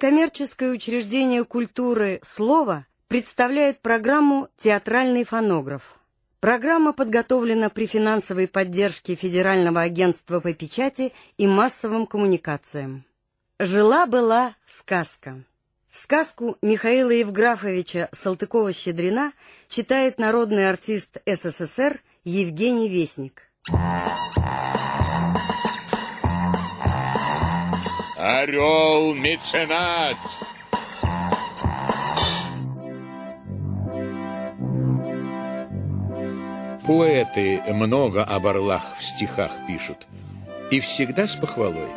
Некоммерческое учреждение культуры «Слово» представляет программу «Театральный фонограф». Программа подготовлена при финансовой поддержке Федерального агентства по печати и массовым коммуникациям. Жила-была сказка. Сказку Михаила Евграфовича Салтыкова-Щедрина читает народный артист СССР Евгений Вестник. Орел-меценат! Поэты много об орлах в стихах пишут, и всегда с похвалой.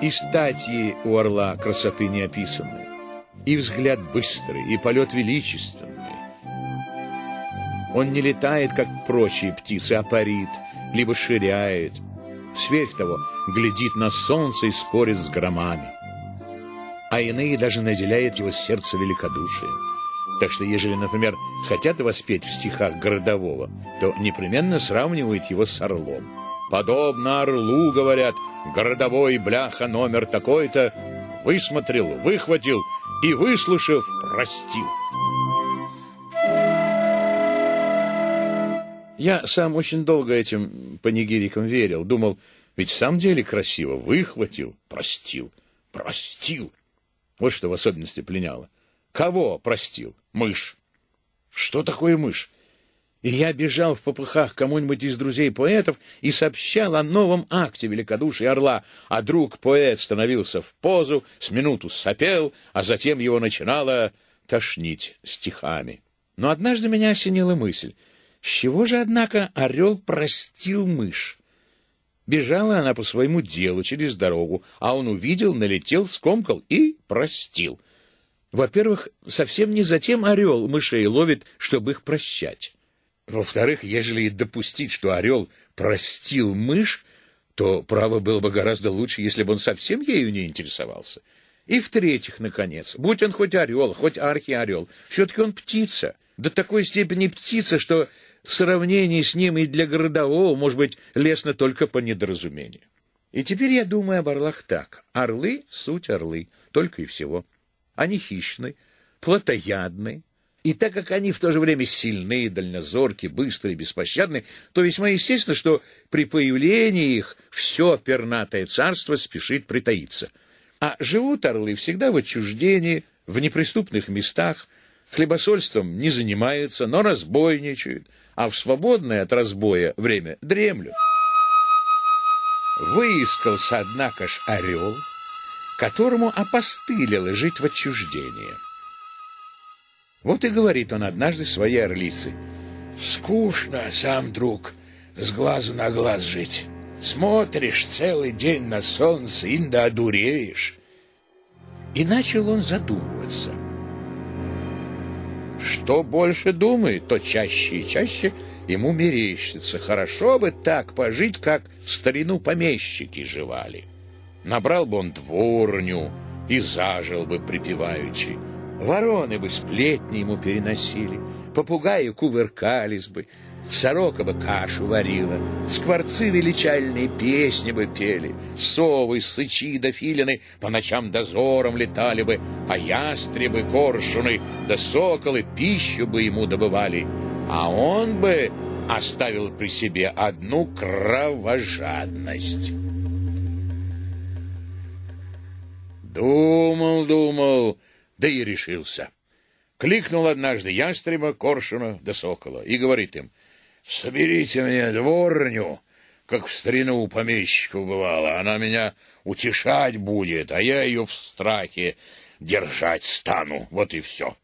И статьи у орла красоты не описаны, и взгляд быстрый, и полет величественный. Он не летает, как прочие птицы, а парит, либо ширяет. Сверх того, глядит на солнце и спорит с громами. А иные даже наделяют его сердце великодушием. Так что, ежели, например, хотят воспеть в стихах городового, то непременно сравнивают его с орлом. Подобно орлу, говорят, городовой бляха номер такой-то высмотрел, выхватил и, выслушав, простил. Я сам очень долго этим панигирикам верил. Думал, ведь в самом деле красиво. Выхватил, простил, простил. Вот что в особенности пленяло. Кого простил? Мышь. Что такое мышь? И я бежал в попыхах кому-нибудь из друзей поэтов и сообщал о новом акте великодушия орла, а друг поэт становился в позу, с минуту сопел, а затем его начинало тошнить стихами. Но однажды меня осенила мысль, с чего же, однако, орел простил мышь? Бежала она по своему делу через дорогу, а он увидел, налетел, скомкал и простил — во-первых, совсем не затем орел мышей ловит, чтобы их прощать. Во-вторых, ежели допустить, что орел простил мышь, то право было бы гораздо лучше, если бы он совсем ею не интересовался. И в-третьих, наконец, будь он хоть орел, хоть архиорел, все-таки он птица, до такой степени птица, что сравнение с ним и для городового может быть лестно только по недоразумению. И теперь я думаю об орлах так. Орлы — суть орлы, только и всего. Они хищны, плотоядны, и так как они в то же время сильны, дальнозорки, быстрые, беспощадны, то весьма естественно, что при появлении их все пернатое царство спешит притаиться. А живут орлы всегда в отчуждении, в неприступных местах, хлебосольством не занимаются, но разбойничают, а в свободное от разбоя время дремлют. Выискался, однако ж, орел — которому опостылило жить в отчуждении. Вот и говорит он однажды своей орлице. «Скучно, сам друг, с глазу на глаз жить. Смотришь целый день на солнце, и да одуреешь». И начал он задумываться. Что больше думает, то чаще и чаще ему мерещится. Хорошо бы так пожить, как в старину помещики живали. Набрал бы он дворню и зажил бы припеваючи. Вороны бы сплетни ему переносили, попугаи кувыркались бы, сорока бы кашу варила, скворцы величальные песни бы пели, совы, сычи да филины по ночам дозором летали бы, а ястребы, коршуны да соколы пищу бы ему добывали, а он бы оставил при себе одну кровожадность. Думал, думал, да и решился. Кликнул однажды ястреба, коршуна да сокола и говорит им, «Соберите мне дворню, как в старину у помещиков бывало. Она меня утешать будет, а я ее в страхе держать стану. Вот и все».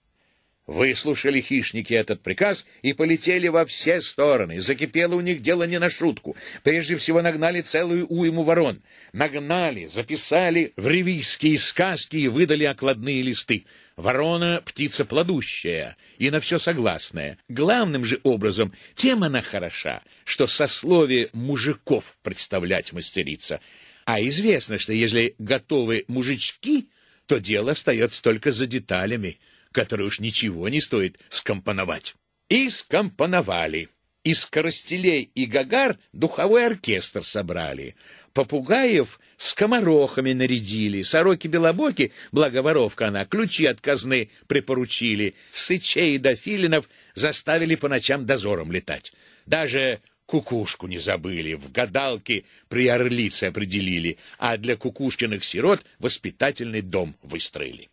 Выслушали хищники этот приказ и полетели во все стороны. Закипело у них дело не на шутку. Прежде всего нагнали целую уйму ворон. Нагнали, записали в ревийские сказки и выдали окладные листы. Ворона — птица плодущая и на все согласная. Главным же образом тем она хороша, что сословие мужиков представлять мастерица. А известно, что если готовы мужички, то дело остается только за деталями — который уж ничего не стоит скомпоновать. И скомпоновали. Из коростелей и гагар духовой оркестр собрали. Попугаев с комарохами нарядили, сороки-белобоки, благо воровка она, ключи от казны припоручили, сычей до филинов заставили по ночам дозором летать. Даже кукушку не забыли, в гадалке при орлице определили, а для кукушкиных сирот воспитательный дом выстроили.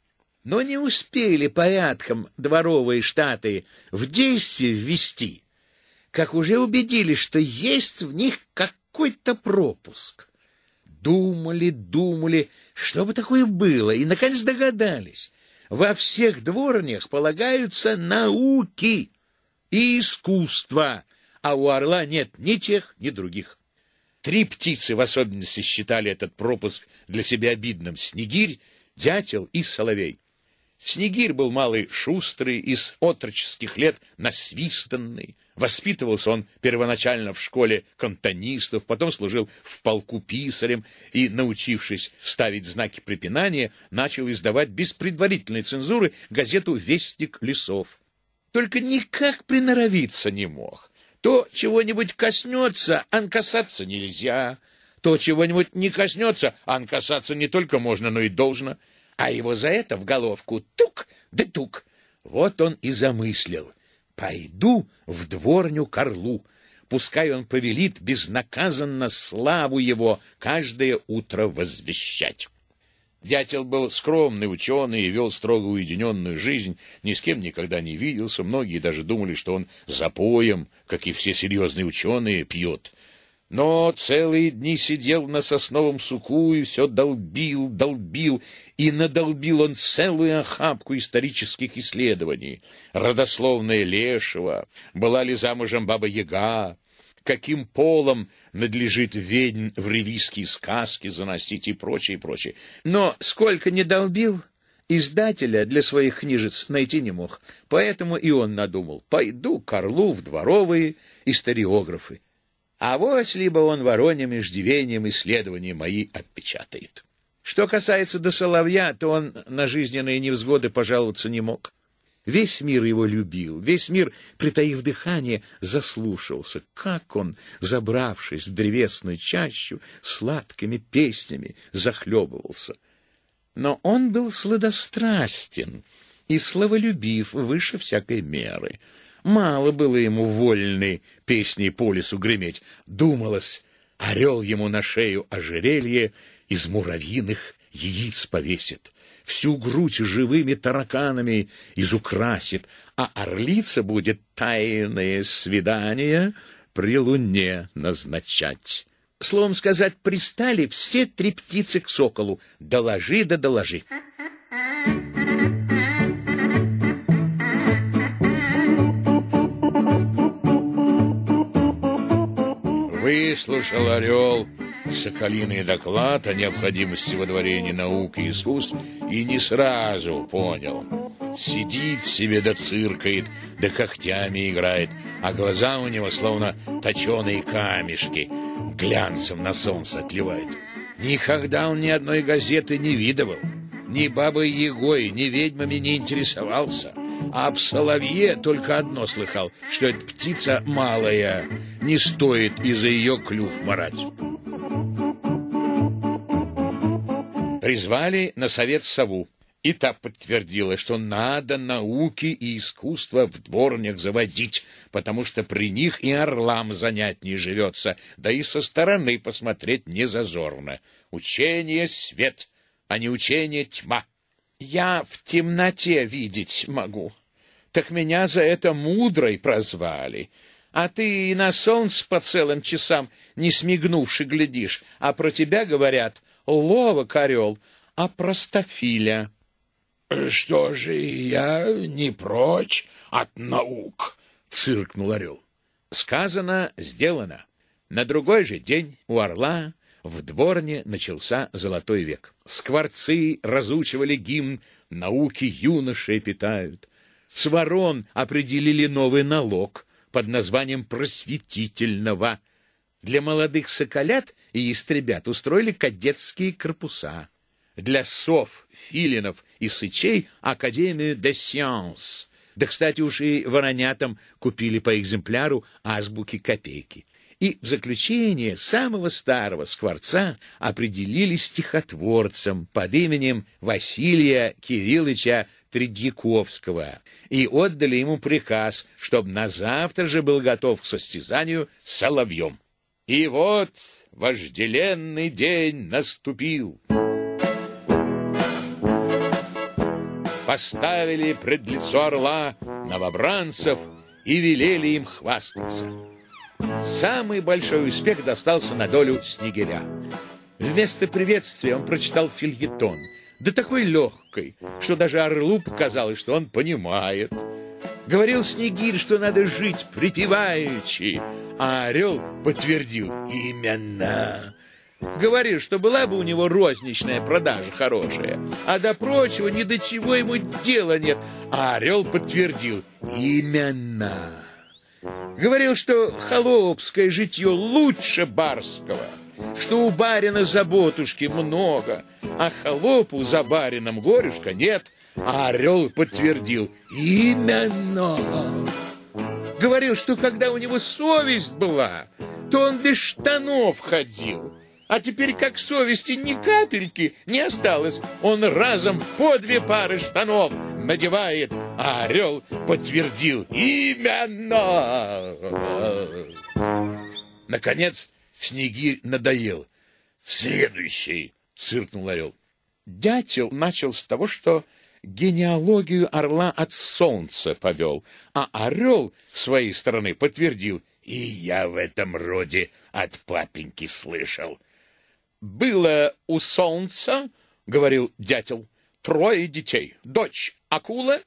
Но не успели порядком дворовые штаты в действие ввести, как уже убедились, что есть в них какой-то пропуск. Думали, думали, что бы такое было, и, наконец, догадались. Во всех дворнях полагаются науки и искусство, а у орла нет ни тех, ни других. Три птицы в особенности считали этот пропуск для себя обидным — снегирь, дятел и соловей. Снегирь был малый шустрый, из отроческих лет насвистанный. Воспитывался он первоначально в школе кантонистов, потом служил в полку писарем и, научившись ставить знаки препинания, начал издавать без предварительной цензуры газету «Вестник лесов». Только никак приноровиться не мог. То чего-нибудь коснется, ан касаться нельзя. То чего-нибудь не коснется, ан касаться не только можно, но и должно а его за это в головку тук да тук. Вот он и замыслил. Пойду в дворню к орлу, пускай он повелит безнаказанно славу его каждое утро возвещать. Дятел был скромный ученый и вел строго уединенную жизнь, ни с кем никогда не виделся, многие даже думали, что он запоем, как и все серьезные ученые, пьет. Но целые дни сидел на сосновом суку и все долбил, долбил, и надолбил он целую охапку исторических исследований. Родословная Лешего, была ли замужем Баба Яга, каким полом надлежит ведьм в ревизские сказки заносить и прочее, и прочее. Но сколько не долбил, издателя для своих книжец найти не мог. Поэтому и он надумал, пойду к Орлу в дворовые историографы. А вот либо он вороньим иждивением исследования мои отпечатает. Что касается до соловья, то он на жизненные невзгоды пожаловаться не мог. Весь мир его любил, весь мир, притаив дыхание, заслушался, как он, забравшись в древесную чащу, сладкими песнями захлебывался. Но он был сладострастен и славолюбив выше всякой меры — Мало было ему вольной песней по лесу греметь. Думалось, орел ему на шею ожерелье из муравьиных яиц повесит, всю грудь живыми тараканами изукрасит, а орлица будет тайное свидание при луне назначать. Словом сказать, пристали все три птицы к соколу. Доложи да доложи. Выслушал орел соколиный доклад о необходимости водворения наук и искусств и не сразу понял. Сидит себе да циркает, да когтями играет, а глаза у него словно точеные камешки, глянцем на солнце отливают. Никогда он ни одной газеты не видывал, ни бабой Егой, ни ведьмами не интересовался — а об соловье только одно слыхал, что эта птица малая, не стоит из-за ее клюв марать. Призвали на совет сову, и та подтвердила, что надо науки и искусство в дворнях заводить, потому что при них и орлам занятнее живется, да и со стороны посмотреть не зазорно. Учение — свет, а не учение — тьма. Я в темноте видеть могу. Так меня за это мудрой прозвали. А ты и на солнце по целым часам не смигнувши глядишь, а про тебя говорят ловок орел, а простофиля. — Что же, я не прочь от наук, — циркнул орел. Сказано, сделано. На другой же день у орла в дворне начался золотой век. Скворцы разучивали гимн «Науки юноши питают». С ворон определили новый налог под названием «просветительного». Для молодых соколят и истребят устроили кадетские корпуса. Для сов, филинов и сычей — Академию де Сианс. Да, кстати, уж и воронятам купили по экземпляру азбуки копейки. И в заключение самого старого скворца определили стихотворцем под именем Василия Кирилловича Тредьяковского и отдали ему приказ, чтобы на завтра же был готов к состязанию с соловьем. И вот вожделенный день наступил. Поставили пред лицо орла новобранцев и велели им хвастаться. Самый большой успех достался на долю Снегиря. Вместо приветствия он прочитал фильетон, да такой легкой, что даже Орлу показалось, что он понимает. Говорил Снегирь, что надо жить припеваючи, а Орел подтвердил «Именно». Говорил, что была бы у него розничная продажа хорошая, а до прочего ни до чего ему дела нет, а Орел подтвердил «Именно». Говорил, что холопское житье лучше барского, что у барина заботушки много, а холопу за барином горюшка нет, а орел подтвердил «Именно!» Говорил, что когда у него совесть была, то он без штанов ходил, а теперь, как совести ни капельки не осталось, он разом по две пары штанов надевает, а орел подтвердил «Именно!» Наконец, Снегирь надоел. «Следующий!» — циркнул орел. Дятел начал с того, что генеалогию орла от солнца повел, а орел своей стороны подтвердил, и я в этом роде от папеньки слышал. Было у солнца, говорил дятел, трое детей. Дочь акула,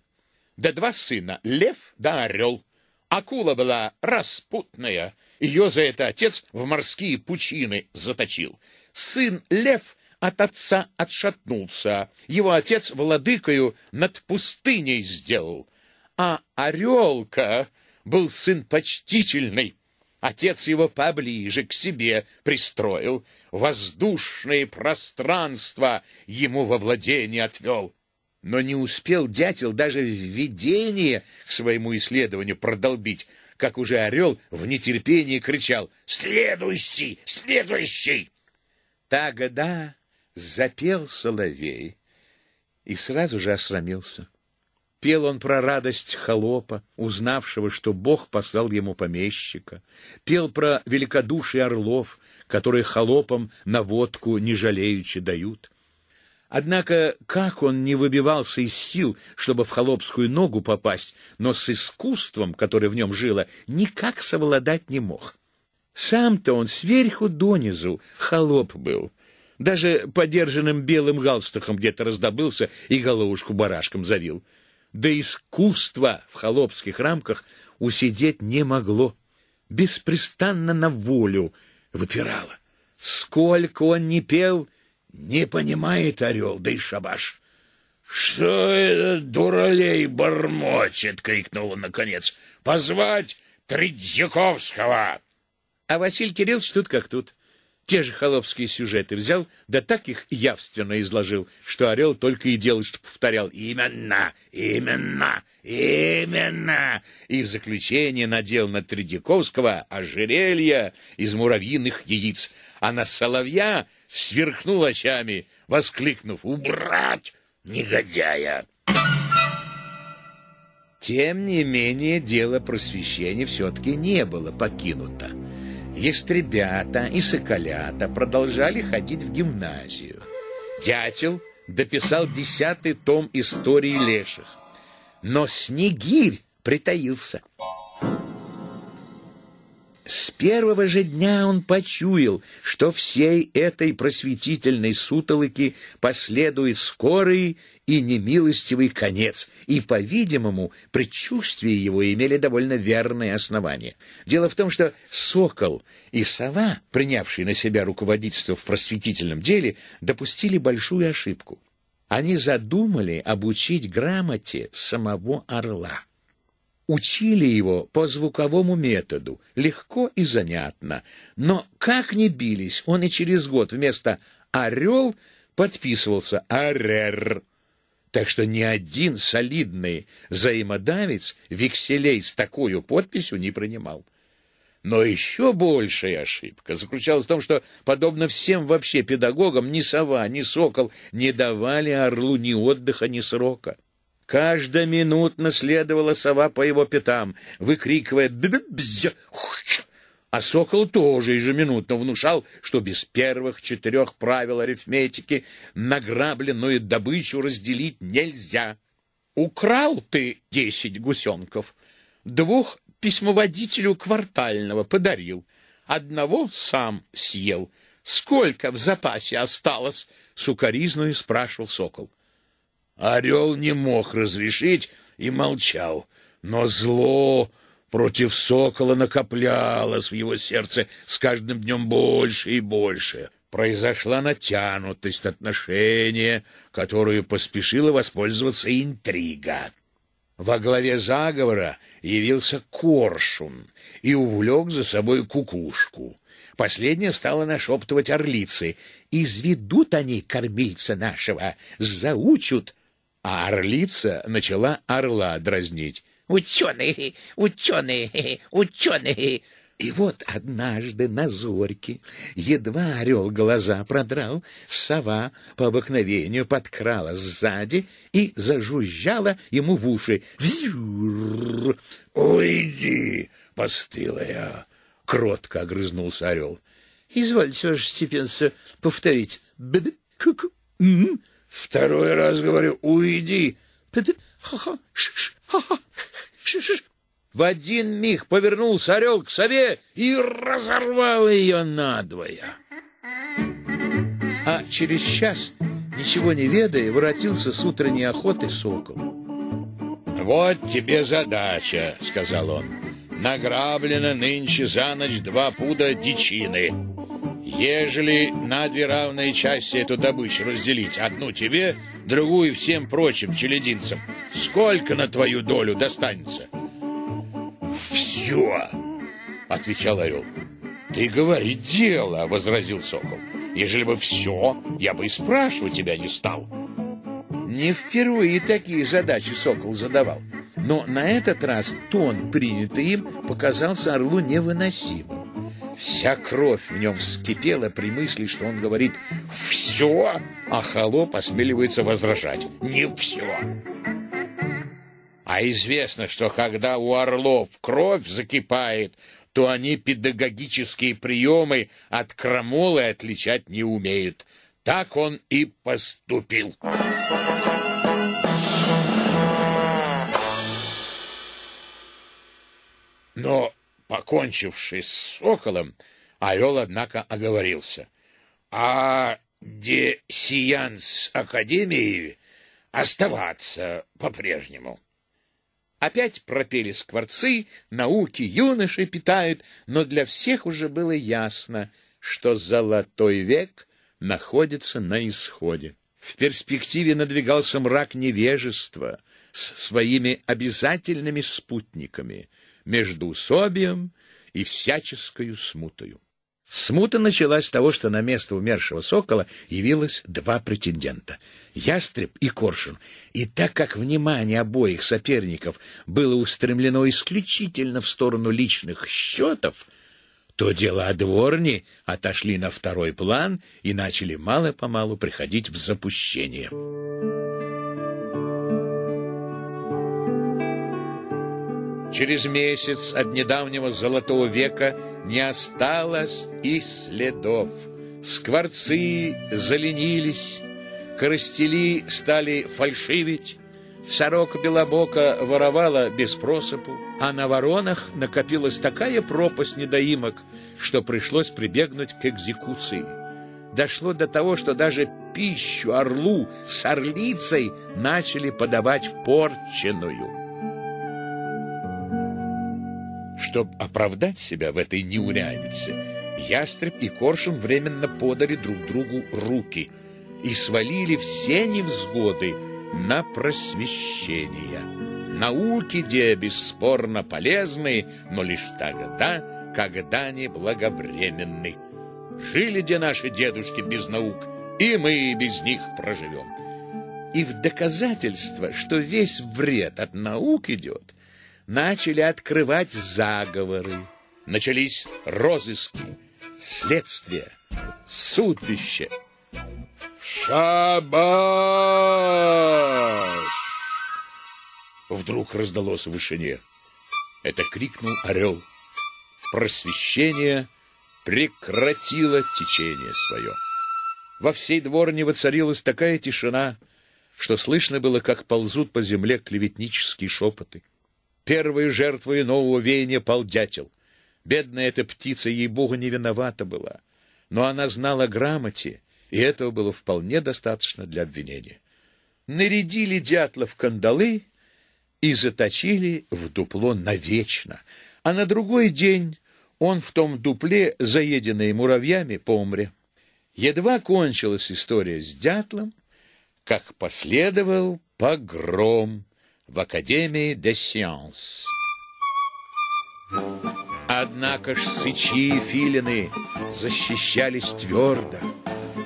да два сына, лев да орел. Акула была распутная, ее за это отец в морские пучины заточил. Сын лев от отца отшатнулся, его отец владыкою над пустыней сделал. А орелка был сын почтительный, Отец его поближе к себе пристроил, воздушное пространство ему во владение отвел. Но не успел дятел даже введение к своему исследованию продолбить, как уже орел в нетерпении кричал «Следующий! Следующий!» Тогда запел соловей и сразу же осрамился. Пел он про радость холопа, узнавшего, что Бог послал ему помещика. Пел про великодушие орлов, которые холопам на водку не жалеючи дают. Однако, как он не выбивался из сил, чтобы в холопскую ногу попасть, но с искусством, которое в нем жило, никак совладать не мог. Сам-то он сверху донизу холоп был. Даже подержанным белым галстуком где-то раздобылся и головушку барашком завил да искусство в холопских рамках усидеть не могло. Беспрестанно на волю выпирало. Сколько он не пел, не понимает орел, да и шабаш. — Что этот дуралей бормочет? — крикнула наконец. — Позвать Тредьяковского! А Василий Кириллович тут как тут те же холопские сюжеты взял, да так их явственно изложил, что орел только и делал, что повторял «именно, именно, именно», и в заключение надел на Тредяковского ожерелье из муравьиных яиц, а на соловья сверхнул очами, воскликнув «Убрать, негодяя!» Тем не менее, дело просвещения все-таки не было покинуто. Естребята и соколята продолжали ходить в гимназию. Дятел дописал десятый том истории леших. Но Снегирь притаился. С первого же дня он почуял, что всей этой просветительной сутолоки последует скорый и немилостивый конец, и, по-видимому, предчувствия его имели довольно верное основание. Дело в том, что сокол и сова, принявшие на себя руководительство в просветительном деле, допустили большую ошибку. Они задумали обучить грамоте самого орла. Учили его по звуковому методу, легко и занятно, но как ни бились, он и через год вместо «орел» подписывался «арер», так что ни один солидный взаимодавец векселей с такой подписью не принимал. Но еще большая ошибка заключалась в том, что, подобно всем вообще педагогам, ни сова, ни сокол не давали орлу ни отдыха, ни срока. Каждоминутно следовала сова по его пятам, выкрикивая «бзь-бзь», а сокол тоже ежеминутно внушал, что без первых четырех правил арифметики награбленную добычу разделить нельзя. Украл ты десять гусенков, двух письмоводителю квартального подарил, одного сам съел. Сколько в запасе осталось? Сукаризную спрашивал сокол. Орел не мог разрешить и молчал, но зло против сокола накоплялось в его сердце с каждым днем больше и больше. Произошла натянутость отношения, которую поспешила воспользоваться интрига. Во главе заговора явился Коршун и увлек за собой кукушку. Последняя стала нашептывать орлицы. «Изведут они кормильца нашего, заучут!» А орлица начала орла дразнить. «Ученые, ученые, ученые!» И вот однажды на зорьке, едва орел глаза продрал, сова по обыкновению подкрала сзади и зажужжала ему в уши. «Взюр! Уйди, постылая!» — кротко огрызнулся орел. — Извольте, ваше степенство, повторить. Б ку Второй раз говорю, уйди. Ха-ха, ха-ха, в один миг повернулся орел к сове и разорвал ее надвое. А через час, ничего не ведая, воротился с утренней охоты сокол. «Вот тебе задача», — сказал он. «Награблено нынче за ночь два пуда дичины. Ежели на две равные части эту добычу разделить, одну тебе, другую всем прочим челядинцам, сколько на твою долю достанется?» все, — отвечал орел. — Ты говори дело, — возразил сокол. — Ежели бы все, я бы и спрашивать тебя не стал. Не впервые такие задачи сокол задавал. Но на этот раз тон, принятый им, показался орлу невыносимым. Вся кровь в нем вскипела при мысли, что он говорит «все», а холоп осмеливается возражать «не все». А известно, что когда у орлов кровь закипает, то они педагогические приемы от крамолы отличать не умеют. Так он и поступил. Покончившись с соколом, орел, однако, оговорился. А де сеанс Академии оставаться по-прежнему. Опять пропели скворцы, науки юноши питают, но для всех уже было ясно, что золотой век находится на исходе. В перспективе надвигался мрак невежества с своими обязательными спутниками — междуусобием и всяческою смутою. Смута началась с того, что на место умершего сокола явилось два претендента — ястреб и коршун. И так как внимание обоих соперников было устремлено исключительно в сторону личных счетов, то дела дворни отошли на второй план и начали мало-помалу приходить в запущение. Через месяц от недавнего золотого века не осталось и следов. Скворцы заленились, коростели стали фальшивить, сорока белобока воровала без просыпу, а на воронах накопилась такая пропасть недоимок, что пришлось прибегнуть к экзекуции. Дошло до того, что даже пищу орлу с орлицей начали подавать порченую. Чтобы оправдать себя в этой неурядице, ястреб и коршун временно подали друг другу руки и свалили все невзгоды на просвещение. Науки, где бесспорно полезны, но лишь тогда, когда они благовременны. Жили где наши дедушки без наук, и мы без них проживем. И в доказательство, что весь вред от наук идет — начали открывать заговоры, Начались розыски, следствие, судбище. Шабаш! Вдруг раздалось в вышине. Это крикнул орел. Просвещение прекратило течение свое. Во всей дворне воцарилась такая тишина, что слышно было, как ползут по земле клеветнические шепоты. Первой жертвой нового веяния пал дятел. Бедная эта птица, ей-богу, не виновата была. Но она знала грамоте, и этого было вполне достаточно для обвинения. Нарядили дятла в кандалы и заточили в дупло навечно, а на другой день он в том дупле, заеденный муравьями, помре. Едва кончилась история с дятлом, как последовал погром в Академии де Сианс. Однако ж сычи и филины защищались твердо.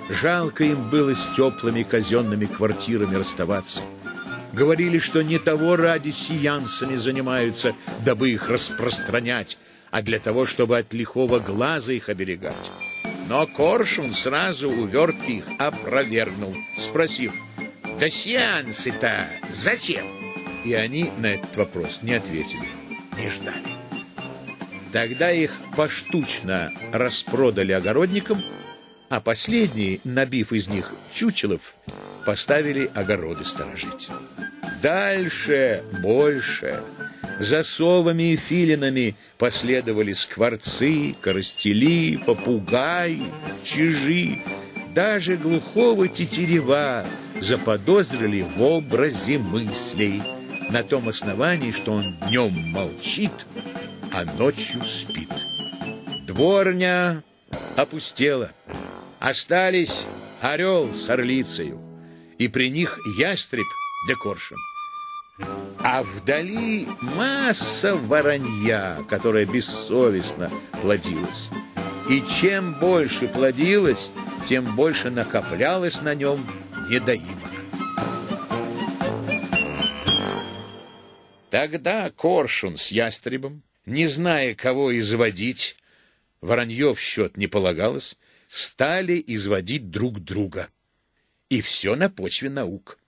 Жалко им было с теплыми казенными квартирами расставаться. Говорили, что не того ради сиянцами занимаются, дабы их распространять, а для того, чтобы от лихого глаза их оберегать. Но Коршун сразу увертки их опровергнул, спросив, «Да сеансы-то зачем?» И они на этот вопрос не ответили, не ждали. Тогда их поштучно распродали огородникам, а последние, набив из них чучелов, поставили огороды сторожить. Дальше, больше, за совами и филинами последовали скворцы, коростели, попугаи, чижи. Даже глухого тетерева заподозрили в образе мыслей на том основании, что он днем молчит, а ночью спит. Дворня опустела. Остались орел с орлицею, и при них ястреб да коршун. А вдали масса воронья, которая бессовестно плодилась. И чем больше плодилась, тем больше накоплялось на нем недоимок. Тогда коршун с ястребом, не зная, кого изводить, воронье в счет не полагалось, стали изводить друг друга. И все на почве наук.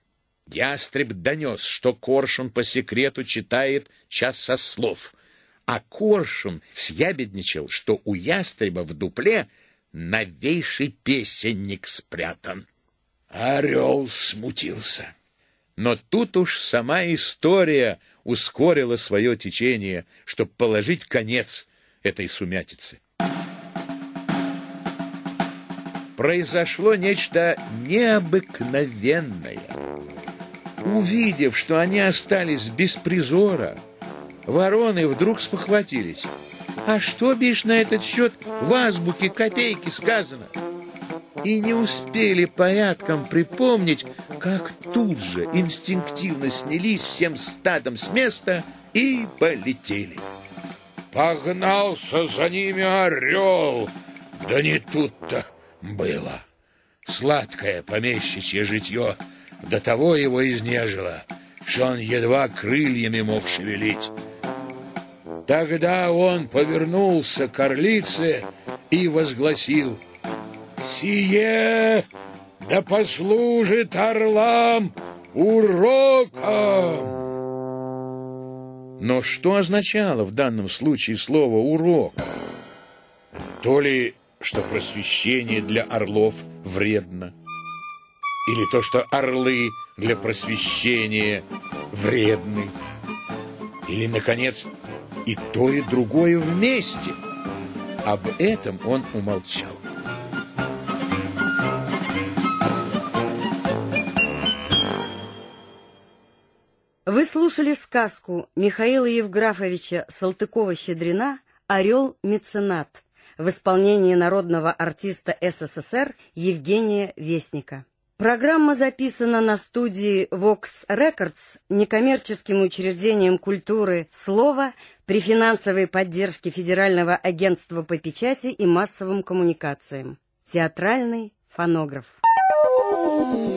Ястреб донес, что Коршун по секрету читает часослов, а Коршун съябедничал, что у ястреба в дупле новейший песенник спрятан. Орел смутился. Но тут уж сама история ускорила свое течение, чтобы положить конец этой сумятице. Произошло нечто необыкновенное. Увидев, что они остались без призора, вороны вдруг спохватились. А что, бишь, на этот счет в азбуке копейки сказано? И не успели порядком припомнить, как тут же инстинктивно снялись всем стадом с места и полетели. Погнался за ними орел, да не тут-то было. Сладкое помещичье житье — до того его изнежило, что он едва крыльями мог шевелить. Тогда он повернулся к орлице и возгласил «Сие да послужит орлам уроком!» Но что означало в данном случае слово «урок»? То ли, что просвещение для орлов вредно, или то, что орлы для просвещения вредны, или, наконец, и то, и другое вместе. Об этом он умолчал. Слушали сказку Михаила Евграфовича Салтыкова-Щедрина «Орел-меценат» в исполнении народного артиста СССР Евгения Вестника. Программа записана на студии Vox Records некоммерческим учреждением культуры «Слово» при финансовой поддержке Федерального агентства по печати и массовым коммуникациям. Театральный фонограф. Thank you.